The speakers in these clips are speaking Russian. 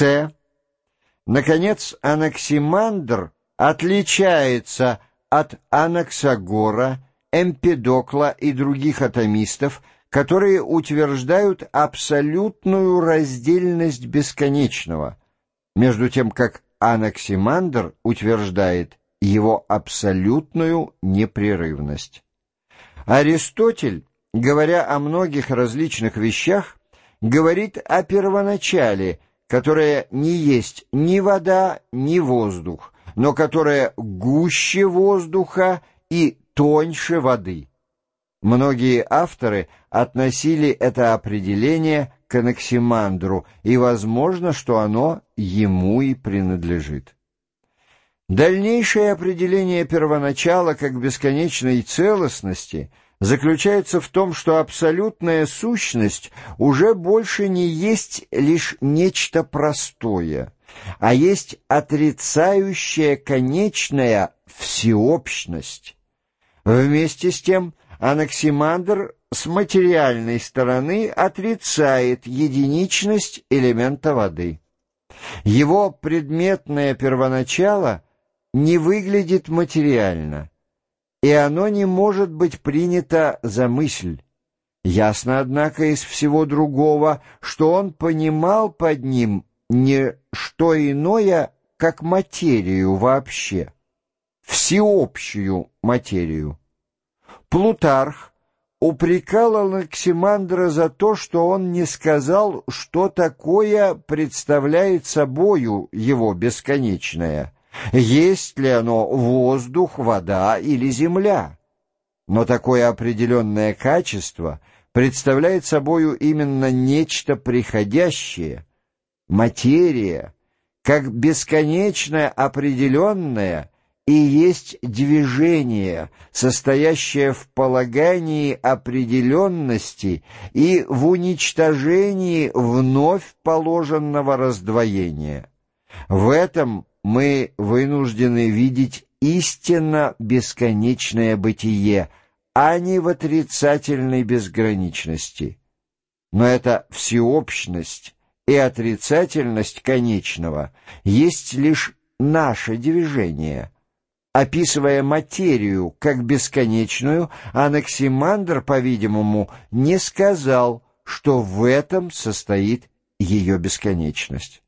С. Наконец, Анаксимандр отличается от Анаксагора, Эмпедокла и других атомистов, которые утверждают абсолютную раздельность бесконечного, между тем как Анаксимандр утверждает его абсолютную непрерывность. Аристотель, говоря о многих различных вещах, говорит о первоначале, которое не есть ни вода, ни воздух, но которое гуще воздуха и тоньше воды. Многие авторы относили это определение к Анаксимандру, и возможно, что оно ему и принадлежит. Дальнейшее определение первоначала как бесконечной целостности заключается в том, что абсолютная сущность уже больше не есть лишь нечто простое, а есть отрицающая конечная всеобщность. Вместе с тем Анаксимандр с материальной стороны отрицает единичность элемента воды. Его предметное первоначало не выглядит материально, и оно не может быть принято за мысль. Ясно, однако, из всего другого, что он понимал под ним не что иное, как материю вообще, всеобщую материю. Плутарх упрекал Алексимандра за то, что он не сказал, что такое представляет собою его бесконечное, есть ли оно воздух, вода или земля. Но такое определенное качество представляет собою именно нечто приходящее, материя, как бесконечно определенное и есть движение, состоящее в полагании определенности и в уничтожении вновь положенного раздвоения. В этом мы вынуждены видеть истинно бесконечное бытие, а не в отрицательной безграничности. Но эта всеобщность и отрицательность конечного есть лишь наше движение — Описывая материю как бесконечную, Анаксимандр, по-видимому, не сказал, что в этом состоит ее бесконечность.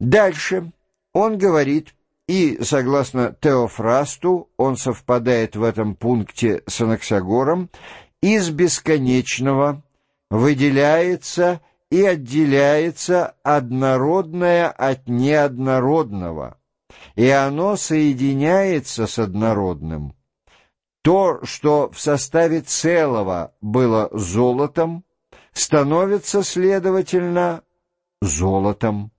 Дальше он говорит, и, согласно Теофрасту, он совпадает в этом пункте с Анаксагором, из бесконечного выделяется и отделяется однородное от неоднородного и оно соединяется с однородным. То, что в составе целого было золотом, становится, следовательно, золотом.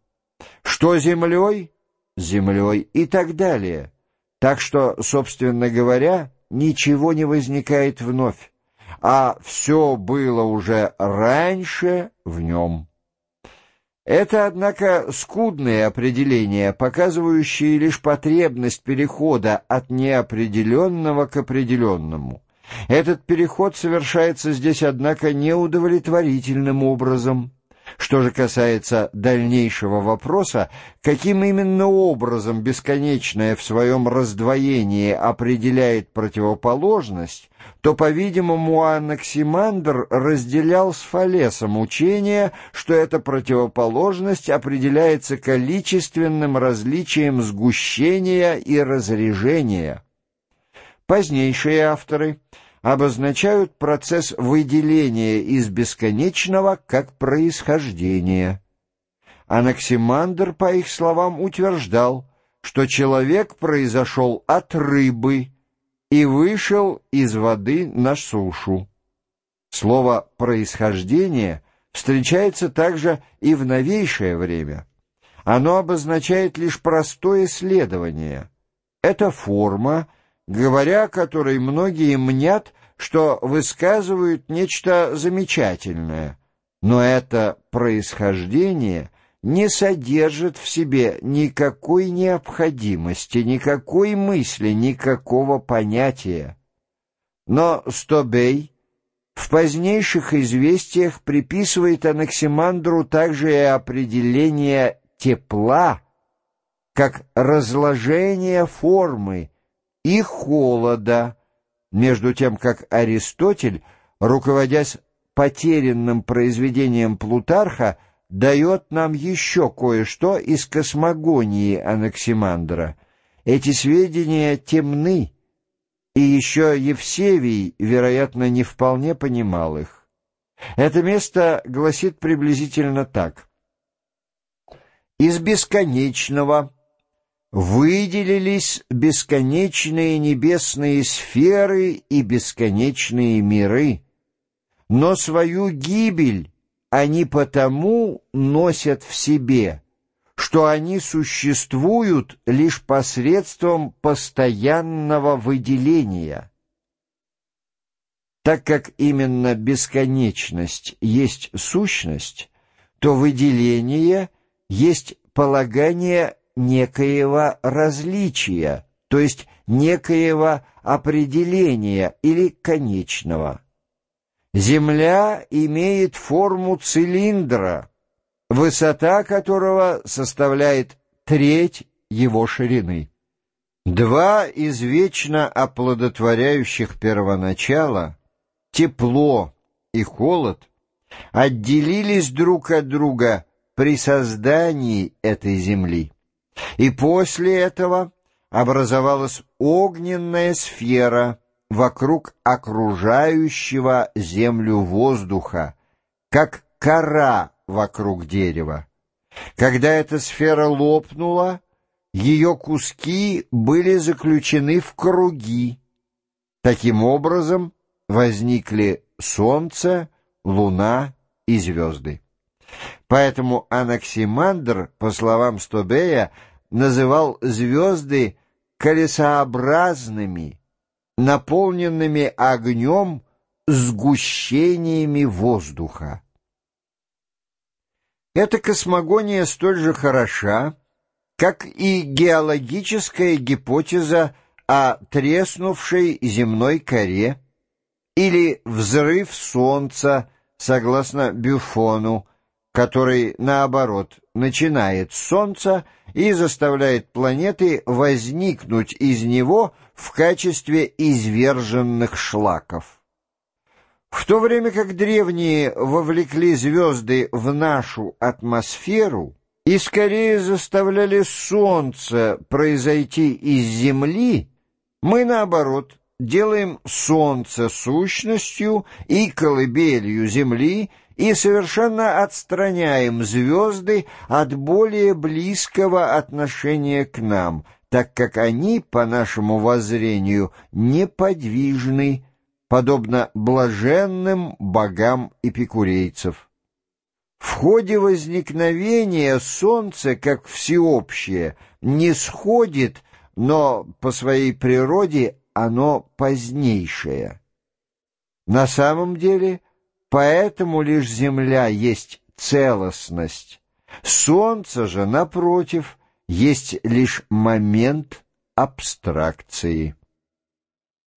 Что землей? Землей и так далее. Так что, собственно говоря, ничего не возникает вновь, а все было уже раньше в нем. Это, однако, скудные определения, показывающие лишь потребность перехода от неопределенного к определенному. Этот переход совершается здесь, однако, неудовлетворительным образом. Что же касается дальнейшего вопроса, каким именно образом бесконечное в своем раздвоении определяет противоположность, то, по-видимому, Анаксимандр разделял с Фалесом учение, что эта противоположность определяется количественным различием сгущения и разрежения. Позднейшие авторы — обозначают процесс выделения из бесконечного как происхождение. Анаксимандр, по их словам, утверждал, что человек произошел от рыбы и вышел из воды на сушу. Слово «происхождение» встречается также и в новейшее время. Оно обозначает лишь простое следование. Это форма, говоря которой многие мнят, что высказывают нечто замечательное, но это происхождение не содержит в себе никакой необходимости, никакой мысли, никакого понятия. Но Стобей в позднейших известиях приписывает Анаксимандру также и определение тепла, как разложение формы и холода, между тем как Аристотель, руководясь потерянным произведением Плутарха, дает нам еще кое-что из космогонии Анаксимандра. Эти сведения темны, и еще Евсевий, вероятно, не вполне понимал их. Это место гласит приблизительно так. «Из бесконечного выделились бесконечные небесные сферы и бесконечные миры, но свою гибель они потому носят в себе, что они существуют лишь посредством постоянного выделения. Так как именно бесконечность есть сущность, то выделение есть полагание некоего различия, то есть некоего определения или конечного. Земля имеет форму цилиндра, высота которого составляет треть его ширины. Два извечно оплодотворяющих первоначала, тепло и холод, отделились друг от друга при создании этой земли. И после этого образовалась огненная сфера — вокруг окружающего землю воздуха, как кора вокруг дерева. Когда эта сфера лопнула, ее куски были заключены в круги. Таким образом возникли Солнце, Луна и звезды. Поэтому Анаксимандр, по словам Стобея, называл звезды колесообразными, наполненными огнем сгущениями воздуха. Эта космогония столь же хороша, как и геологическая гипотеза о треснувшей земной коре или взрыв Солнца, согласно Бюфону, который, наоборот, начинает с Солнца и заставляет планеты возникнуть из него в качестве изверженных шлаков. В то время как древние вовлекли звезды в нашу атмосферу и скорее заставляли Солнце произойти из Земли, мы, наоборот, делаем Солнце сущностью и колыбелью Земли и совершенно отстраняем звезды от более близкого отношения к нам, так как они, по нашему воззрению, неподвижны, подобно блаженным богам эпикурейцев. В ходе возникновения Солнце, как всеобщее, не сходит, но по своей природе оно позднейшее. На самом деле, поэтому лишь Земля есть целостность. Солнце же, напротив, есть лишь момент абстракции.